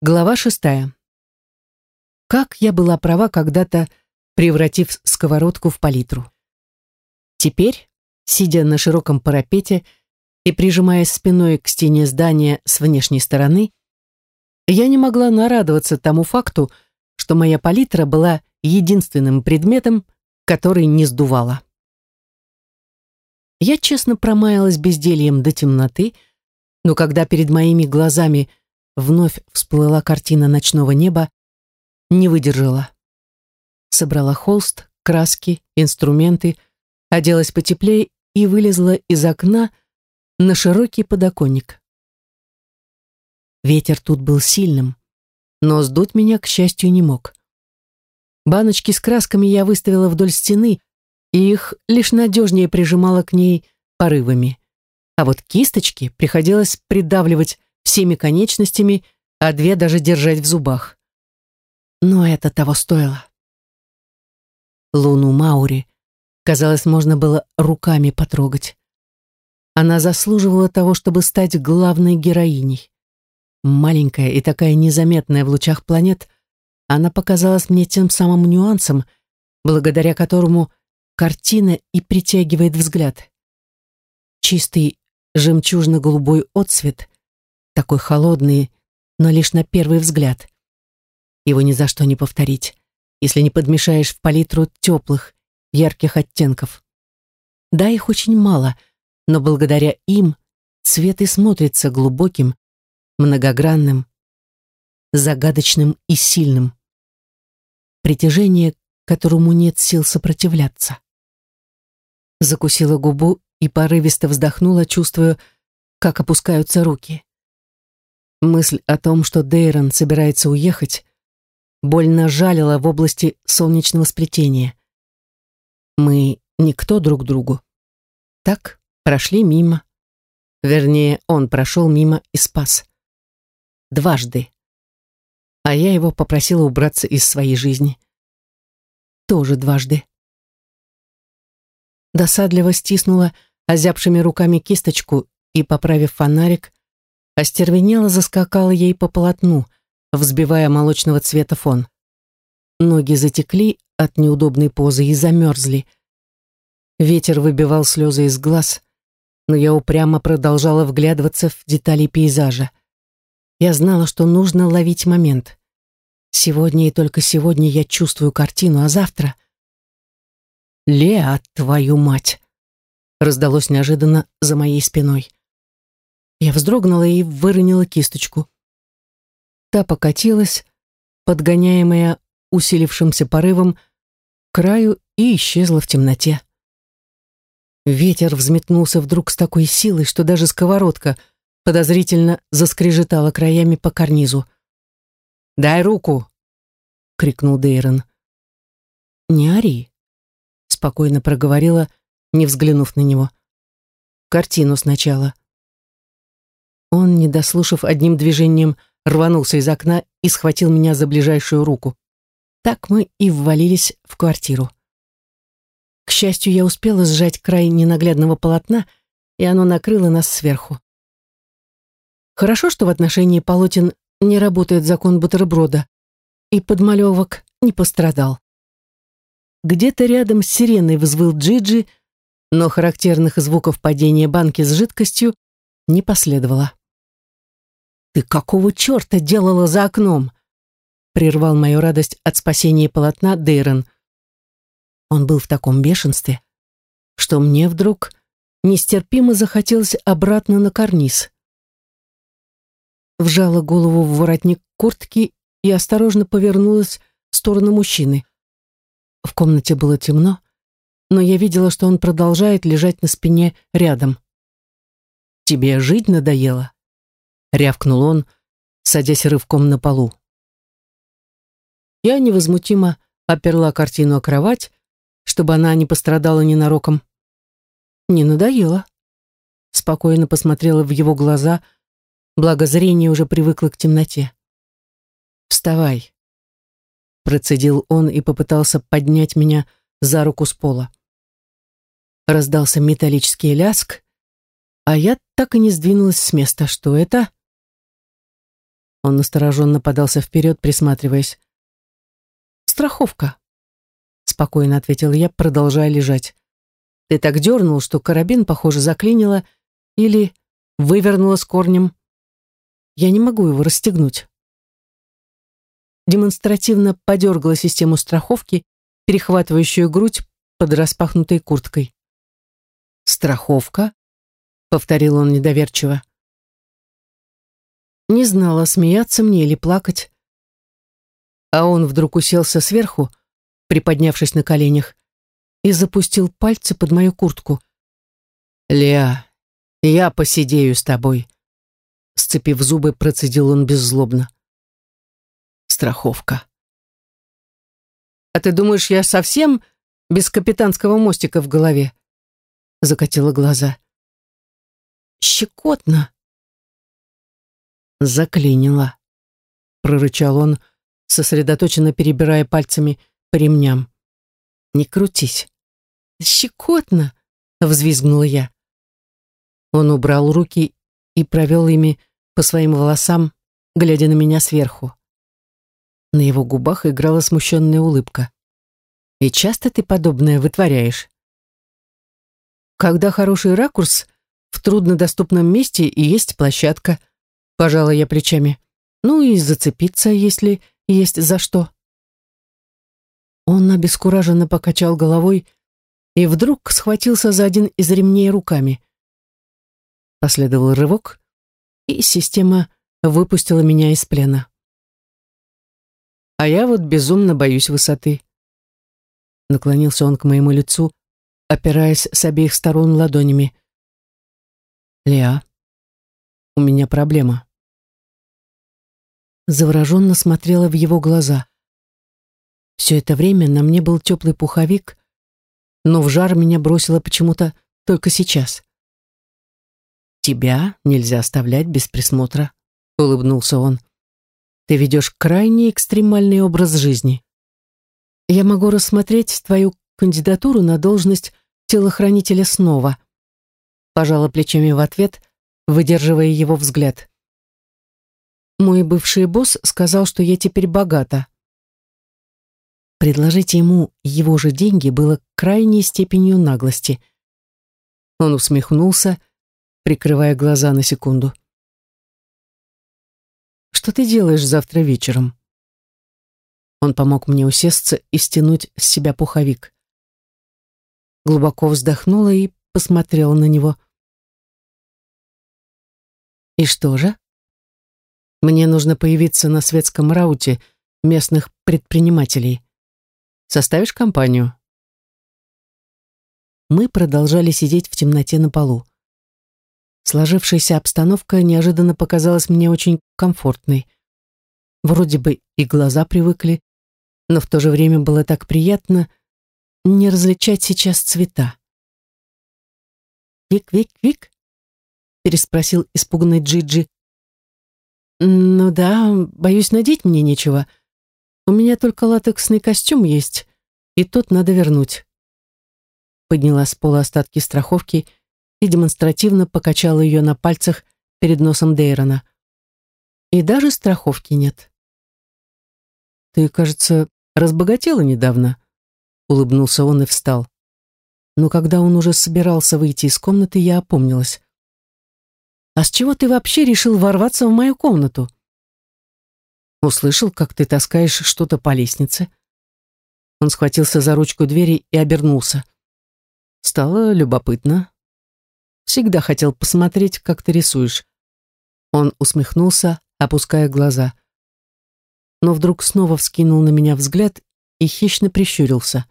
Глава шестая. Как я была права когда-то, превратив сковородку в палитру. Теперь, сидя на широком парапете и прижимаясь спиной к стене здания с внешней стороны, я не могла нарадоваться тому факту, что моя палитра была единственным предметом, который не сдувала. Я честно промаялась бездельем до темноты, но когда перед моими глазами вновь всплыла картина ночного неба, не выдержала. Собрала холст, краски, инструменты, оделась потеплее и вылезла из окна на широкий подоконник. Ветер тут был сильным, но сдуть меня, к счастью, не мог. Баночки с красками я выставила вдоль стены, и их лишь надежнее прижимала к ней порывами. А вот кисточки приходилось придавливать всеми конечностями, а две даже держать в зубах. Но это того стоило. Луну Маури, казалось, можно было руками потрогать. Она заслуживала того, чтобы стать главной героиней. Маленькая и такая незаметная в лучах планет, она показалась мне тем самым нюансом, благодаря которому картина и притягивает взгляд. Чистый жемчужно-голубой отцвет, такой холодный, но лишь на первый взгляд. Его ни за что не повторить, если не подмешаешь в палитру теплых, ярких оттенков. Да, их очень мало, но благодаря им цвет и смотрится глубоким, многогранным, загадочным и сильным. Притяжение, которому нет сил сопротивляться. Закусила губу и порывисто вздохнула, чувствуя, как опускаются руки. Мысль о том, что Дейрон собирается уехать, больно жалила в области солнечного сплетения. Мы никто друг другу. Так, прошли мимо. Вернее, он прошел мимо и спас. Дважды. А я его попросила убраться из своей жизни. Тоже дважды. Досадливо стиснула озябшими руками кисточку и, поправив фонарик, остервенело заскакала ей по полотну, взбивая молочного цвета фон. Ноги затекли от неудобной позы и замерзли. Ветер выбивал слезы из глаз, но я упрямо продолжала вглядываться в детали пейзажа. Я знала, что нужно ловить момент. Сегодня и только сегодня я чувствую картину, а завтра... «Леа, твою мать!» раздалось неожиданно за моей спиной. Я вздрогнула и выронила кисточку. Та покатилась, подгоняемая усилившимся порывом, к краю и исчезла в темноте. Ветер взметнулся вдруг с такой силой, что даже сковородка подозрительно заскрежетала краями по карнизу. «Дай руку!» — крикнул Дейрон. «Не ори», — спокойно проговорила, не взглянув на него. «Картину сначала». Он, не дослушав одним движением, рванулся из окна и схватил меня за ближайшую руку. Так мы и ввалились в квартиру. К счастью, я успела сжать край ненаглядного полотна, и оно накрыло нас сверху. Хорошо, что в отношении полотен не работает закон бутерброда, и подмалевок не пострадал. Где-то рядом с сиреной взвыл Джиджи, но характерных звуков падения банки с жидкостью не последовало. «Ты какого черта делала за окном?» прервал мою радость от спасения полотна Дейрон. Он был в таком бешенстве, что мне вдруг нестерпимо захотелось обратно на карниз. Вжала голову в воротник куртки и осторожно повернулась в сторону мужчины. В комнате было темно, но я видела, что он продолжает лежать на спине рядом. «Тебе жить надоело?» — рявкнул он, садясь рывком на полу. Я невозмутимо оперла картину о кровать, чтобы она не пострадала ненароком. Не надоело. Спокойно посмотрела в его глаза, благо зрение уже привыкло к темноте. «Вставай», — процедил он и попытался поднять меня за руку с пола. Раздался металлический ляск, а я так и не сдвинулась с места. Что это? Он настороженно подался вперед, присматриваясь. «Страховка», — спокойно ответил я, продолжая лежать. «Ты так дернул, что карабин, похоже, заклинило или вывернуло с корнем. Я не могу его расстегнуть». Демонстративно подергала систему страховки, перехватывающую грудь под распахнутой курткой. «Страховка?» — повторил он недоверчиво. Не знала, смеяться мне или плакать. А он вдруг уселся сверху, приподнявшись на коленях, и запустил пальцы под мою куртку. «Леа, я посидею с тобой», — сцепив зубы, процедил он беззлобно. «Страховка». «А ты думаешь, я совсем без капитанского мостика в голове?» Закатила глаза. «Щекотно», заклинило», — прорычал он, сосредоточенно перебирая пальцами по ремням. «Не крутись». «Щекотно!» — взвизгнула я. Он убрал руки и провел ими по своим волосам, глядя на меня сверху. На его губах играла смущенная улыбка. «И часто ты подобное вытворяешь?» «Когда хороший ракурс, в труднодоступном месте и есть площадка», Пожала я плечами. Ну и зацепиться, если есть за что. Он обескураженно покачал головой и вдруг схватился за один из ремней руками. Последовал рывок, и система выпустила меня из плена. А я вот безумно боюсь высоты. Наклонился он к моему лицу, опираясь с обеих сторон ладонями. Леа, у меня проблема завороженно смотрела в его глаза. Все это время на мне был теплый пуховик, но в жар меня бросило почему-то только сейчас. «Тебя нельзя оставлять без присмотра», — улыбнулся он. «Ты ведешь крайне экстремальный образ жизни. Я могу рассмотреть твою кандидатуру на должность телохранителя снова», пожала плечами в ответ, выдерживая его взгляд. Мой бывший босс сказал, что я теперь богата. Предложить ему его же деньги было крайней степенью наглости. Он усмехнулся, прикрывая глаза на секунду. «Что ты делаешь завтра вечером?» Он помог мне усесться и стянуть с себя пуховик. Глубоко вздохнула и посмотрела на него. «И что же?» Мне нужно появиться на светском рауте местных предпринимателей. Составишь компанию?» Мы продолжали сидеть в темноте на полу. Сложившаяся обстановка неожиданно показалась мне очень комфортной. Вроде бы и глаза привыкли, но в то же время было так приятно не различать сейчас цвета. «Вик-вик-вик?» переспросил испуганный Джиджи, «Ну да, боюсь, надеть мне нечего. У меня только латексный костюм есть, и тот надо вернуть». Подняла с пола остатки страховки и демонстративно покачала ее на пальцах перед носом Дейрона. И даже страховки нет. «Ты, кажется, разбогатела недавно», — улыбнулся он и встал. Но когда он уже собирался выйти из комнаты, я опомнилась. «А с чего ты вообще решил ворваться в мою комнату?» «Услышал, как ты таскаешь что-то по лестнице». Он схватился за ручку двери и обернулся. Стало любопытно. Всегда хотел посмотреть, как ты рисуешь. Он усмехнулся, опуская глаза. Но вдруг снова вскинул на меня взгляд и хищно прищурился.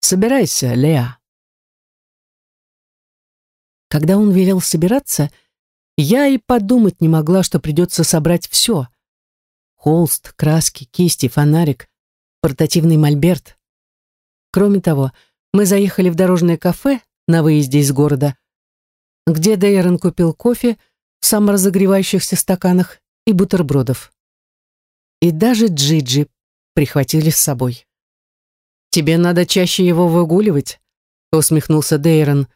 «Собирайся, Леа». Когда он велел собираться, я и подумать не могла, что придется собрать все. Холст, краски, кисти, фонарик, портативный мольберт. Кроме того, мы заехали в дорожное кафе на выезде из города, где Дейрон купил кофе в саморазогревающихся стаканах и бутербродов. И даже Джиджи прихватили с собой. «Тебе надо чаще его выгуливать», — усмехнулся Дейрон,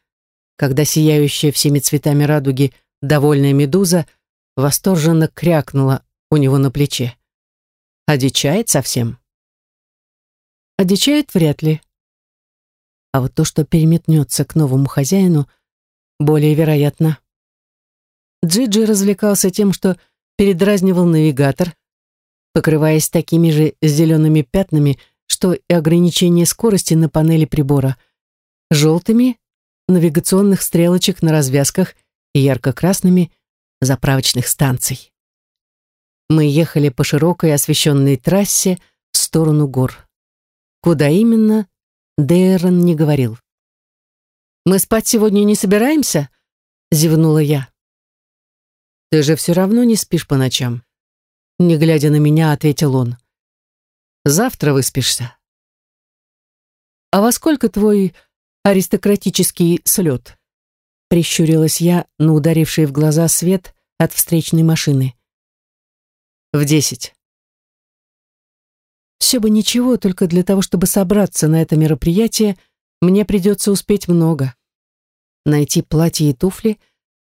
когда сияющая всеми цветами радуги довольная медуза восторженно крякнула у него на плече. Одичает совсем? Одичает вряд ли. А вот то, что переметнется к новому хозяину, более вероятно. Джиджи развлекался тем, что передразнивал навигатор, покрываясь такими же зелеными пятнами, что и ограничение скорости на панели прибора, желтыми навигационных стрелочек на развязках и ярко-красными заправочных станций. Мы ехали по широкой освещенной трассе в сторону гор. Куда именно, Дейрон не говорил. «Мы спать сегодня не собираемся?» — зевнула я. «Ты же все равно не спишь по ночам», — не глядя на меня, ответил он. «Завтра выспишься». «А во сколько твой аристократический слет?» Прищурилась я на ударивший в глаза свет от встречной машины. «В десять». Все бы ничего, только для того, чтобы собраться на это мероприятие, мне придется успеть много. Найти платье и туфли,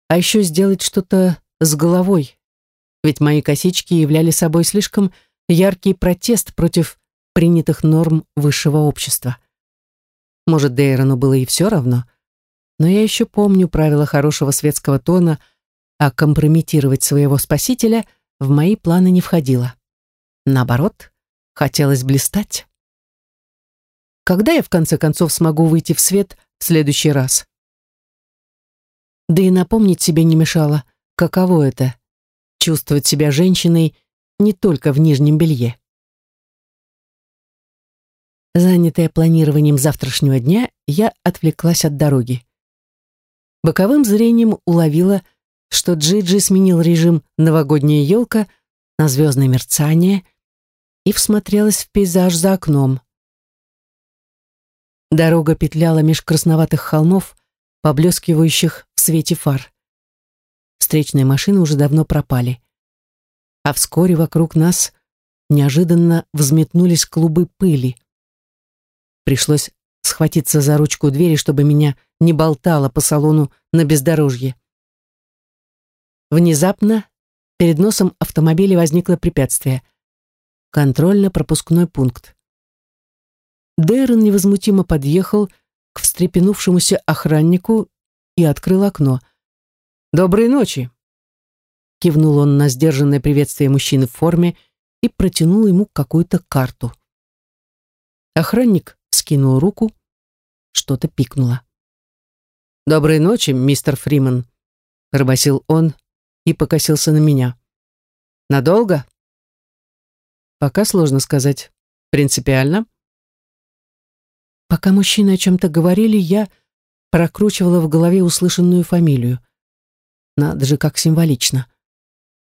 а еще сделать что-то с головой. Ведь мои косички являли собой слишком яркий протест против принятых норм высшего общества. Может, Дейрону было и все равно, но я еще помню правила хорошего светского тона, а компрометировать своего спасителя в мои планы не входило. Наоборот, хотелось блистать. Когда я в конце концов смогу выйти в свет в следующий раз? Да и напомнить себе не мешало, каково это — чувствовать себя женщиной не только в нижнем белье. Занятая планированием завтрашнего дня, я отвлеклась от дороги. Боковым зрением уловила, что Джиджи сменил режим «новогодняя елка» на звездное мерцание и всмотрелась в пейзаж за окном. Дорога петляла меж красноватых холмов, поблескивающих в свете фар. Встречные машины уже давно пропали. А вскоре вокруг нас неожиданно взметнулись клубы пыли. Пришлось схватиться за ручку двери, чтобы меня не болтало по салону на бездорожье. Внезапно перед носом автомобиля возникло препятствие. Контрольно-пропускной пункт. Дэрон невозмутимо подъехал к встрепенувшемуся охраннику и открыл окно. «Доброй ночи!» Кивнул он на сдержанное приветствие мужчины в форме и протянул ему какую-то карту. Охранник скинул руку, что-то пикнуло. «Доброй ночи, мистер Фриман», — пробасил он и покосился на меня. «Надолго?» «Пока сложно сказать. Принципиально?» Пока мужчины о чем-то говорили, я прокручивала в голове услышанную фамилию. Надо же, как символично.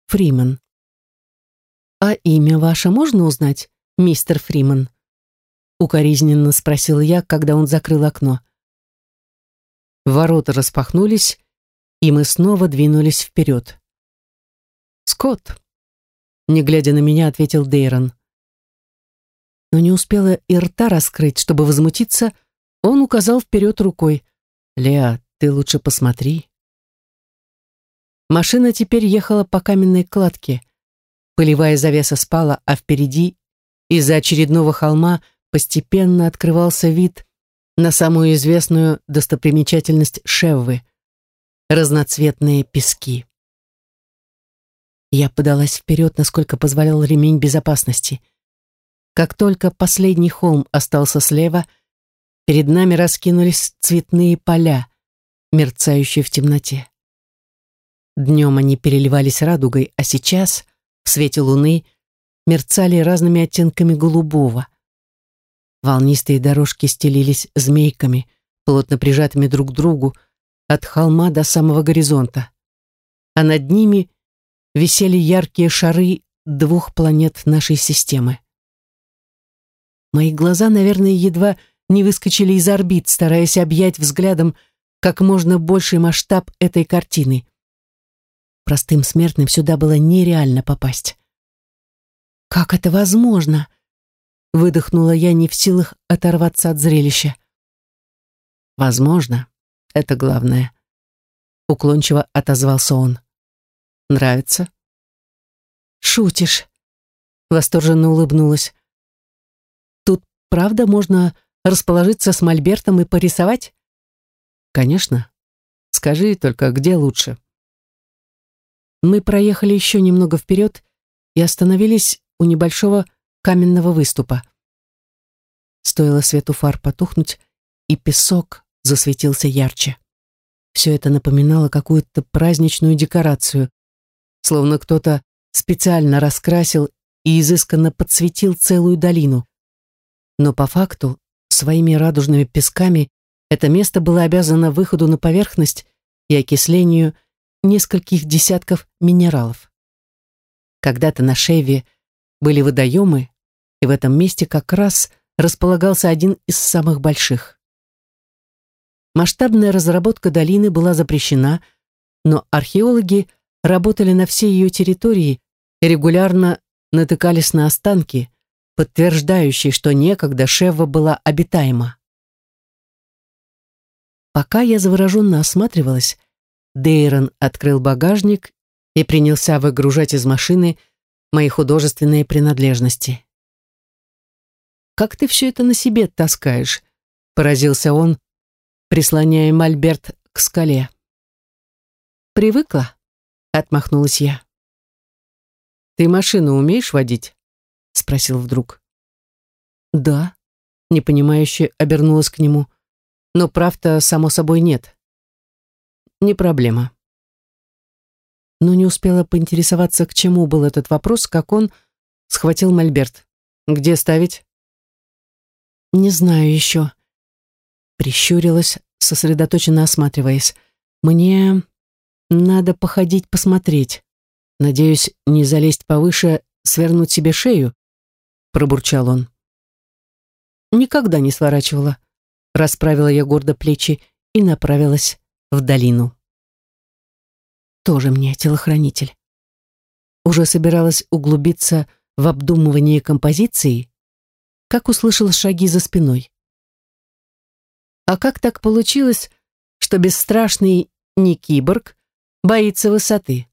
Фриман. «А имя ваше можно узнать, мистер Фриман?» Укоризненно спросил я, когда он закрыл окно. Ворота распахнулись, и мы снова двинулись вперед. «Скотт», — не глядя на меня, ответил Дейрон. Но не успела и рта раскрыть, чтобы возмутиться, он указал вперед рукой. «Леа, ты лучше посмотри». Машина теперь ехала по каменной кладке. Пылевая завеса спала, а впереди, из-за очередного холма, постепенно открывался вид на самую известную достопримечательность Шеввы — разноцветные пески. Я подалась вперед, насколько позволял ремень безопасности. Как только последний холм остался слева, перед нами раскинулись цветные поля, мерцающие в темноте. Днем они переливались радугой, а сейчас, в свете луны, мерцали разными оттенками голубого. Волнистые дорожки стелились змейками, плотно прижатыми друг к другу, от холма до самого горизонта. А над ними висели яркие шары двух планет нашей системы. Мои глаза, наверное, едва не выскочили из орбит, стараясь объять взглядом как можно больший масштаб этой картины. Простым смертным сюда было нереально попасть. «Как это возможно?» Выдохнула я, не в силах оторваться от зрелища. «Возможно, это главное», — уклончиво отозвался он. Нравится?» «Шутишь», — восторженно улыбнулась. «Тут, правда, можно расположиться с мольбертом и порисовать?» «Конечно. Скажи только, где лучше?» Мы проехали еще немного вперед и остановились у небольшого каменного выступа. Стоило свету фар потухнуть, и песок засветился ярче. Все это напоминало какую-то праздничную декорацию, словно кто-то специально раскрасил и изысканно подсветил целую долину. Но по факту, своими радужными песками, это место было обязано выходу на поверхность и окислению нескольких десятков минералов. Когда-то на Шеве были водоемы, и в этом месте как раз располагался один из самых больших. Масштабная разработка долины была запрещена, но археологи работали на всей ее территории и регулярно натыкались на останки, подтверждающие, что некогда Шева была обитаема. Пока я завороженно осматривалась, Дейрон открыл багажник и принялся выгружать из машины мои художественные принадлежности. «Как ты все это на себе таскаешь?» — поразился он, прислоняя мольберт к скале. «Привыкла?» — отмахнулась я. «Ты машину умеешь водить?» — спросил вдруг. «Да», — непонимающе обернулась к нему. «Но прав-то, само собой, нет». «Не проблема». Но не успела поинтересоваться, к чему был этот вопрос, как он схватил мольберт. «Где ставить?» «Не знаю еще». Прищурилась, сосредоточенно осматриваясь. «Мне надо походить посмотреть. Надеюсь, не залезть повыше, свернуть себе шею?» Пробурчал он. Никогда не сворачивала. Расправила я гордо плечи и направилась в долину. Тоже мне телохранитель. Уже собиралась углубиться в обдумывание композиции, как услышала шаги за спиной. А как так получилось, что бесстрашный не киборг боится высоты.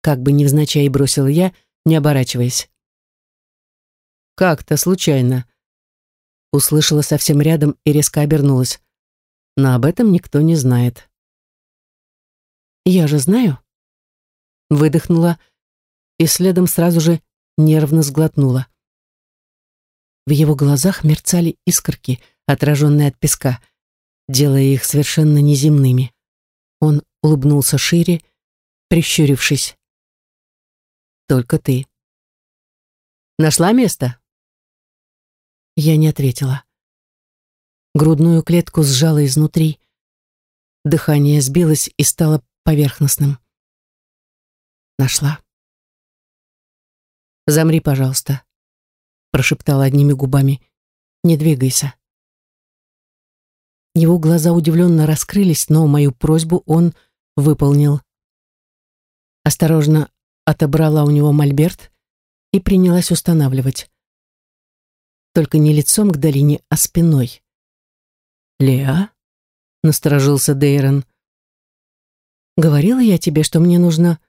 Как бы невзначай бросил я, не оборачиваясь. «Как-то случайно», — услышала совсем рядом и резко обернулась. «Но об этом никто не знает». «Я же знаю», — выдохнула и следом сразу же нервно сглотнула. В его глазах мерцали искорки, отраженные от песка, делая их совершенно неземными. Он улыбнулся шире, прищурившись. «Только ты». «Нашла место?» Я не ответила. Грудную клетку сжала изнутри. Дыхание сбилось и стало поверхностным. Нашла. «Замри, пожалуйста», — прошептала одними губами. «Не двигайся». Его глаза удивленно раскрылись, но мою просьбу он выполнил. Осторожно отобрала у него мольберт и принялась устанавливать. Только не лицом к долине, а спиной. «Леа?» — насторожился Дейрон. «Говорила я тебе, что мне нужно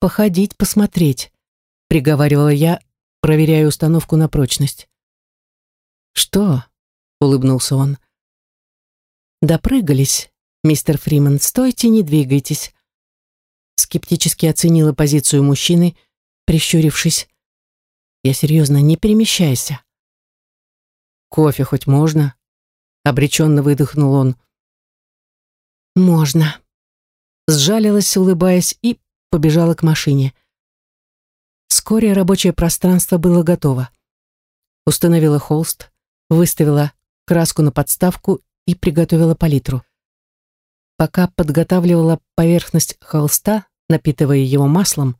походить, посмотреть», — приговаривала я, проверяя установку на прочность. «Что?» — улыбнулся он. «Допрыгались, мистер Фриман, стойте, не двигайтесь скептически оценила позицию мужчины, прищурившись. «Я серьезно, не перемещайся». «Кофе хоть можно?» — обреченно выдохнул он. «Можно». Сжалилась, улыбаясь, и побежала к машине. Вскоре рабочее пространство было готово. Установила холст, выставила краску на подставку и приготовила палитру. Пока подготавливала поверхность холста, напитывая его маслом,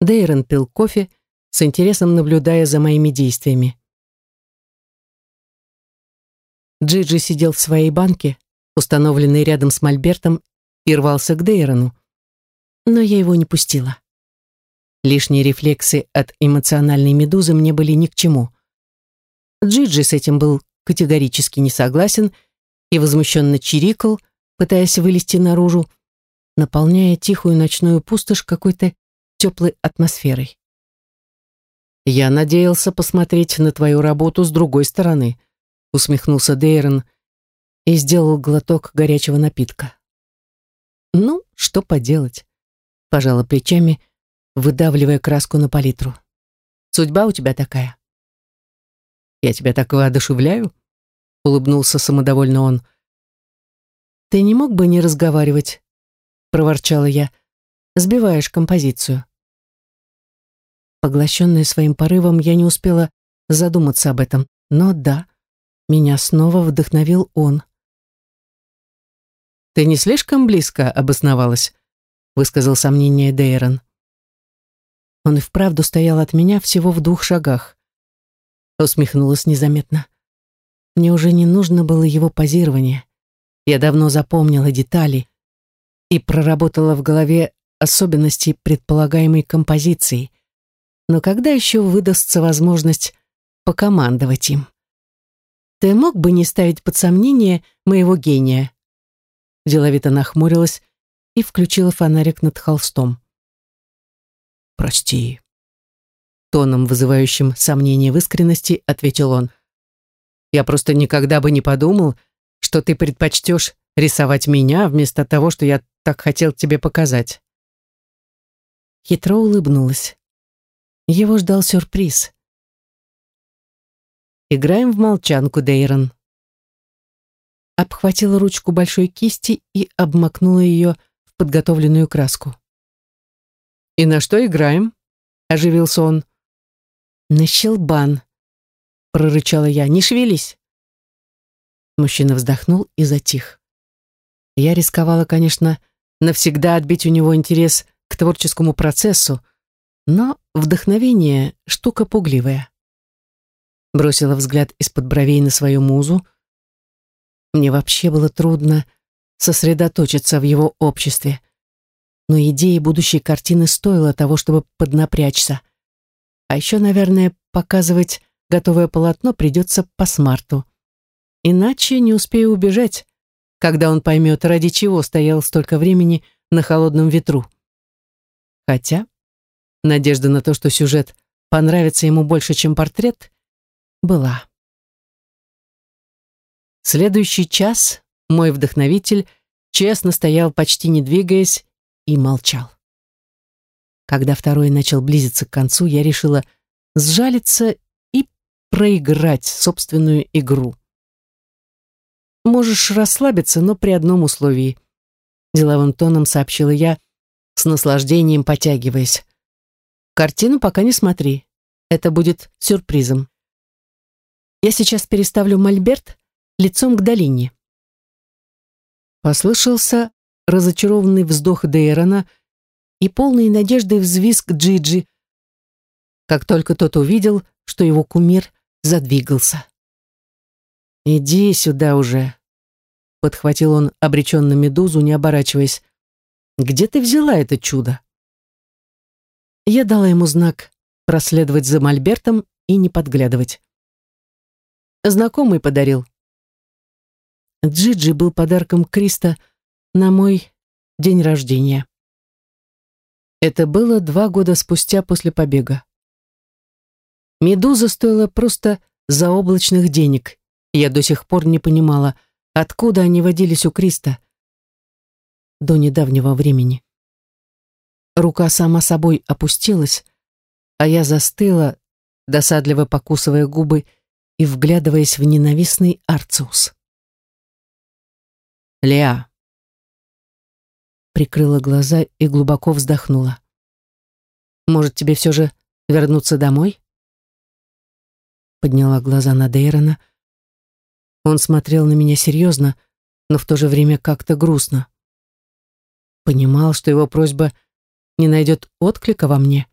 Дейрон пил кофе, с интересом наблюдая за моими действиями. Джиджи сидел в своей банке, установленной рядом с мольбертом, и рвался к Дейрону. Но я его не пустила. Лишние рефлексы от эмоциональной медузы мне были ни к чему. Джиджи с этим был категорически не согласен и возмущенно чирикал, пытаясь вылезти наружу, наполняя тихую ночную пустошь какой-то теплой атмосферой. «Я надеялся посмотреть на твою работу с другой стороны», усмехнулся Дейрон и сделал глоток горячего напитка. «Ну, что поделать?» пожала плечами, выдавливая краску на палитру. «Судьба у тебя такая». «Я тебя так воодушевляю?» улыбнулся самодовольно он. «Ты не мог бы не разговаривать?» проворчала я. «Сбиваешь композицию». Поглощенная своим порывом, я не успела задуматься об этом. Но да, меня снова вдохновил он. «Ты не слишком близко обосновалась?» высказал сомнение Дейрон. Он и вправду стоял от меня всего в двух шагах. Усмехнулась незаметно. Мне уже не нужно было его позирование. Я давно запомнила детали и проработала в голове особенности предполагаемой композиции — но когда еще выдастся возможность покомандовать им? Ты мог бы не ставить под сомнение моего гения? Деловито нахмурилась и включила фонарик над холстом. «Прости», — тоном, вызывающим сомнение в искренности, ответил он. «Я просто никогда бы не подумал, что ты предпочтешь рисовать меня вместо того, что я так хотел тебе показать». Хитро улыбнулась. Его ждал сюрприз. «Играем в молчанку, Дейрон». Обхватила ручку большой кисти и обмакнула ее в подготовленную краску. «И на что играем?» — оживился он. «На щелбан», — прорычала я. «Не шевелись». Мужчина вздохнул и затих. Я рисковала, конечно, навсегда отбить у него интерес к творческому процессу, но вдохновение — штука пугливая. Бросила взгляд из-под бровей на свою музу. Мне вообще было трудно сосредоточиться в его обществе. Но идея будущей картины стоила того, чтобы поднапрячься. А еще, наверное, показывать готовое полотно придется по смарту. Иначе не успею убежать, когда он поймет, ради чего стоял столько времени на холодном ветру. Хотя Надежда на то, что сюжет понравится ему больше, чем портрет, была. Следующий час мой вдохновитель честно стоял, почти не двигаясь, и молчал. Когда второй начал близиться к концу, я решила сжалиться и проиграть собственную игру. «Можешь расслабиться, но при одном условии», — деловым тоном сообщила я, с наслаждением потягиваясь. Картину пока не смотри. Это будет сюрпризом. Я сейчас переставлю мольберт лицом к долине. Послышался разочарованный вздох Дейрона и полный надежды взвизг Джиджи, как только тот увидел, что его кумир задвигался. «Иди сюда уже», — подхватил он обреченно медузу, не оборачиваясь. «Где ты взяла это чудо?» Я дала ему знак проследовать за Мольбертом и не подглядывать. Знакомый подарил. Джиджи был подарком Криста на мой день рождения. Это было два года спустя после побега. Медуза стоила просто заоблачных денег, я до сих пор не понимала, откуда они водились у Криста до недавнего времени. Рука сама собой опустилась, а я застыла, досадливо покусывая губы и вглядываясь в ненавистный Арциус. «Леа!» Прикрыла глаза и глубоко вздохнула. «Может, тебе все же вернуться домой?» Подняла глаза на Дейрона. Он смотрел на меня серьезно, но в то же время как-то грустно. Понимал, что его просьба — не найдет отклика во мне.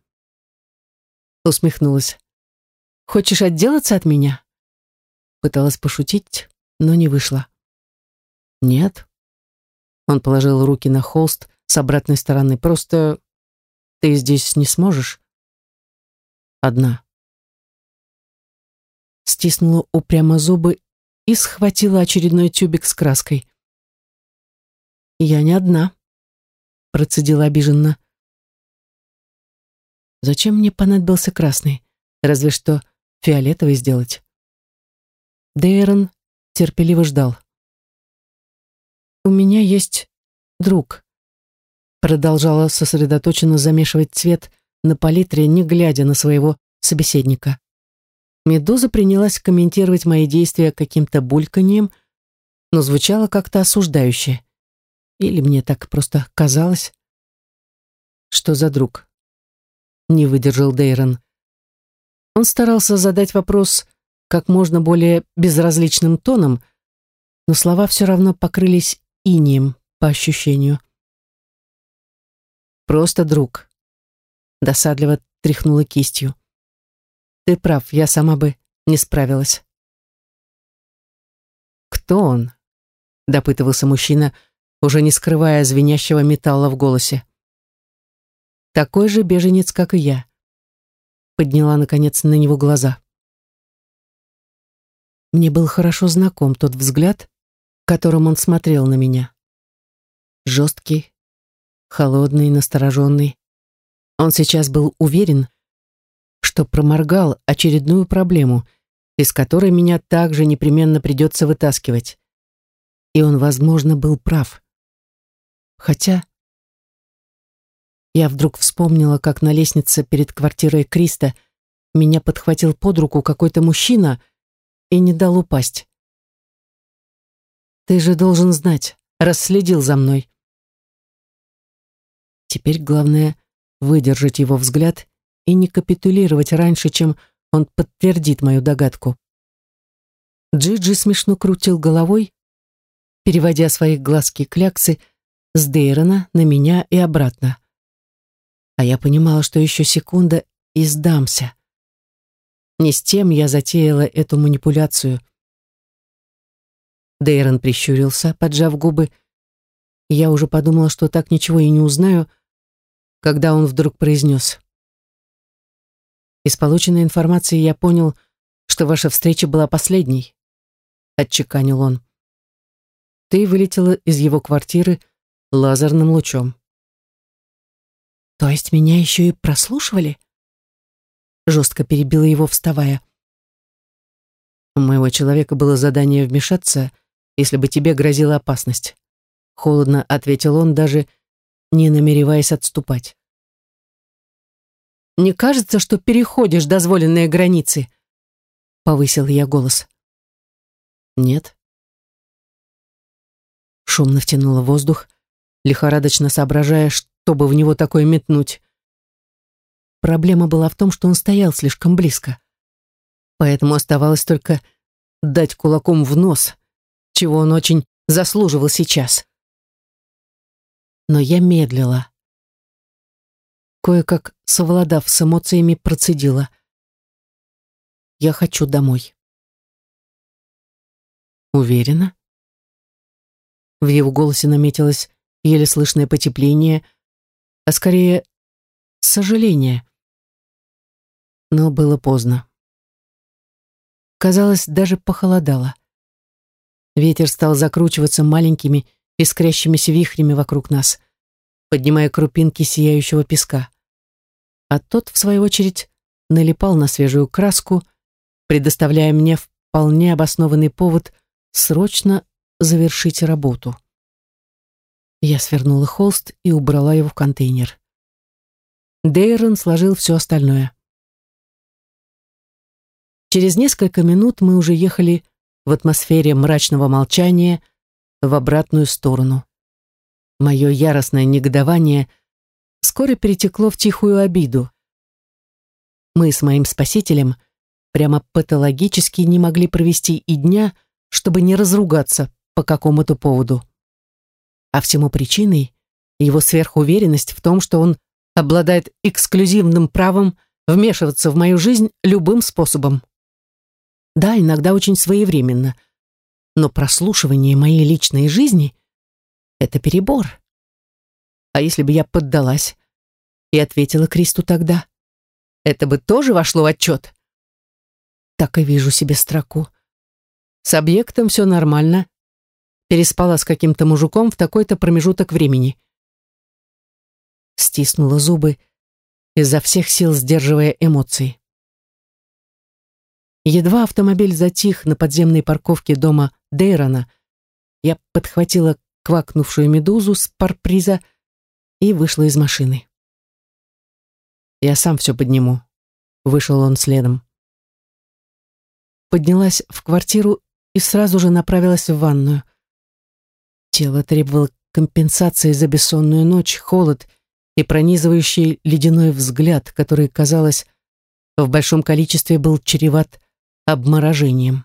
Усмехнулась. «Хочешь отделаться от меня?» Пыталась пошутить, но не вышло. «Нет». Он положил руки на холст с обратной стороны. «Просто ты здесь не сможешь?» «Одна». Стиснула упрямо зубы и схватила очередной тюбик с краской. «Я не одна», процедила обиженно. Зачем мне понадобился красный? Разве что фиолетовый сделать. Дейрон терпеливо ждал. «У меня есть друг», продолжала сосредоточенно замешивать цвет на палитре, не глядя на своего собеседника. Медуза принялась комментировать мои действия каким-то бульканьем, но звучало как-то осуждающе. Или мне так просто казалось? Что за друг? Не выдержал Дейрон. Он старался задать вопрос как можно более безразличным тоном, но слова все равно покрылись инием по ощущению. «Просто друг», — досадливо тряхнула кистью. «Ты прав, я сама бы не справилась». «Кто он?» — допытывался мужчина, уже не скрывая звенящего металла в голосе. «Такой же беженец, как и я», — подняла, наконец, на него глаза. Мне был хорошо знаком тот взгляд, которым он смотрел на меня. Жесткий, холодный, настороженный. Он сейчас был уверен, что проморгал очередную проблему, из которой меня также непременно придется вытаскивать. И он, возможно, был прав. Хотя... Я вдруг вспомнила, как на лестнице перед квартирой Криста меня подхватил под руку какой-то мужчина — и не дал упасть. «Ты же должен знать, расследил за мной». Теперь главное — выдержать его взгляд и не капитулировать раньше, чем он подтвердит мою догадку. Джиджи смешно крутил головой, переводя свои глазки-кляксы с Дейрона на меня и обратно. А я понимала, что еще секунда и сдамся. Не с тем я затеяла эту манипуляцию. Дейрон прищурился, поджав губы. Я уже подумала, что так ничего и не узнаю, когда он вдруг произнес. Из полученной информации я понял, что ваша встреча была последней, отчеканил он. Ты вылетела из его квартиры лазерным лучом. То есть меня еще и прослушивали? жестко перебила его, вставая. У моего человека было задание вмешаться, если бы тебе грозила опасность. Холодно ответил он, даже не намереваясь отступать. «Не кажется, что переходишь дозволенные границы?» Повысил я голос. «Нет». Шумно втянула воздух, лихорадочно соображая, чтобы в него такое метнуть. Проблема была в том, что он стоял слишком близко. Поэтому оставалось только дать кулаком в нос, чего он очень заслуживал сейчас. Но я медлила. Кое-как, совладав с эмоциями, процедила. «Я хочу домой». «Уверена?» В его голосе наметилось еле слышное потепление, а скорее сожаление но было поздно. Казалось, даже похолодало. Ветер стал закручиваться маленькими искрящимися вихрями вокруг нас, поднимая крупинки сияющего песка. А тот, в свою очередь, налипал на свежую краску, предоставляя мне вполне обоснованный повод срочно завершить работу. Я свернула холст и убрала его в контейнер. Дейрон сложил все остальное. Через несколько минут мы уже ехали в атмосфере мрачного молчания в обратную сторону. Мое яростное негодование скоро перетекло в тихую обиду. Мы с моим спасителем прямо патологически не могли провести и дня, чтобы не разругаться по какому-то поводу. А всему причиной его сверхуверенность в том, что он обладает эксклюзивным правом вмешиваться в мою жизнь любым способом. Да, иногда очень своевременно. Но прослушивание моей личной жизни — это перебор. А если бы я поддалась и ответила Кристу тогда? Это бы тоже вошло в отчет? Так и вижу себе строку. С объектом все нормально. Переспала с каким-то мужиком в такой-то промежуток времени. стиснула зубы, изо всех сил сдерживая эмоции. Едва автомобиль затих на подземной парковке дома Дейрона, я подхватила квакнувшую медузу с парприза и вышла из машины. «Я сам все подниму», — вышел он следом. Поднялась в квартиру и сразу же направилась в ванную. Тело требовало компенсации за бессонную ночь, холод и пронизывающий ледяной взгляд, который, казалось, в большом количестве был чреват обморожением.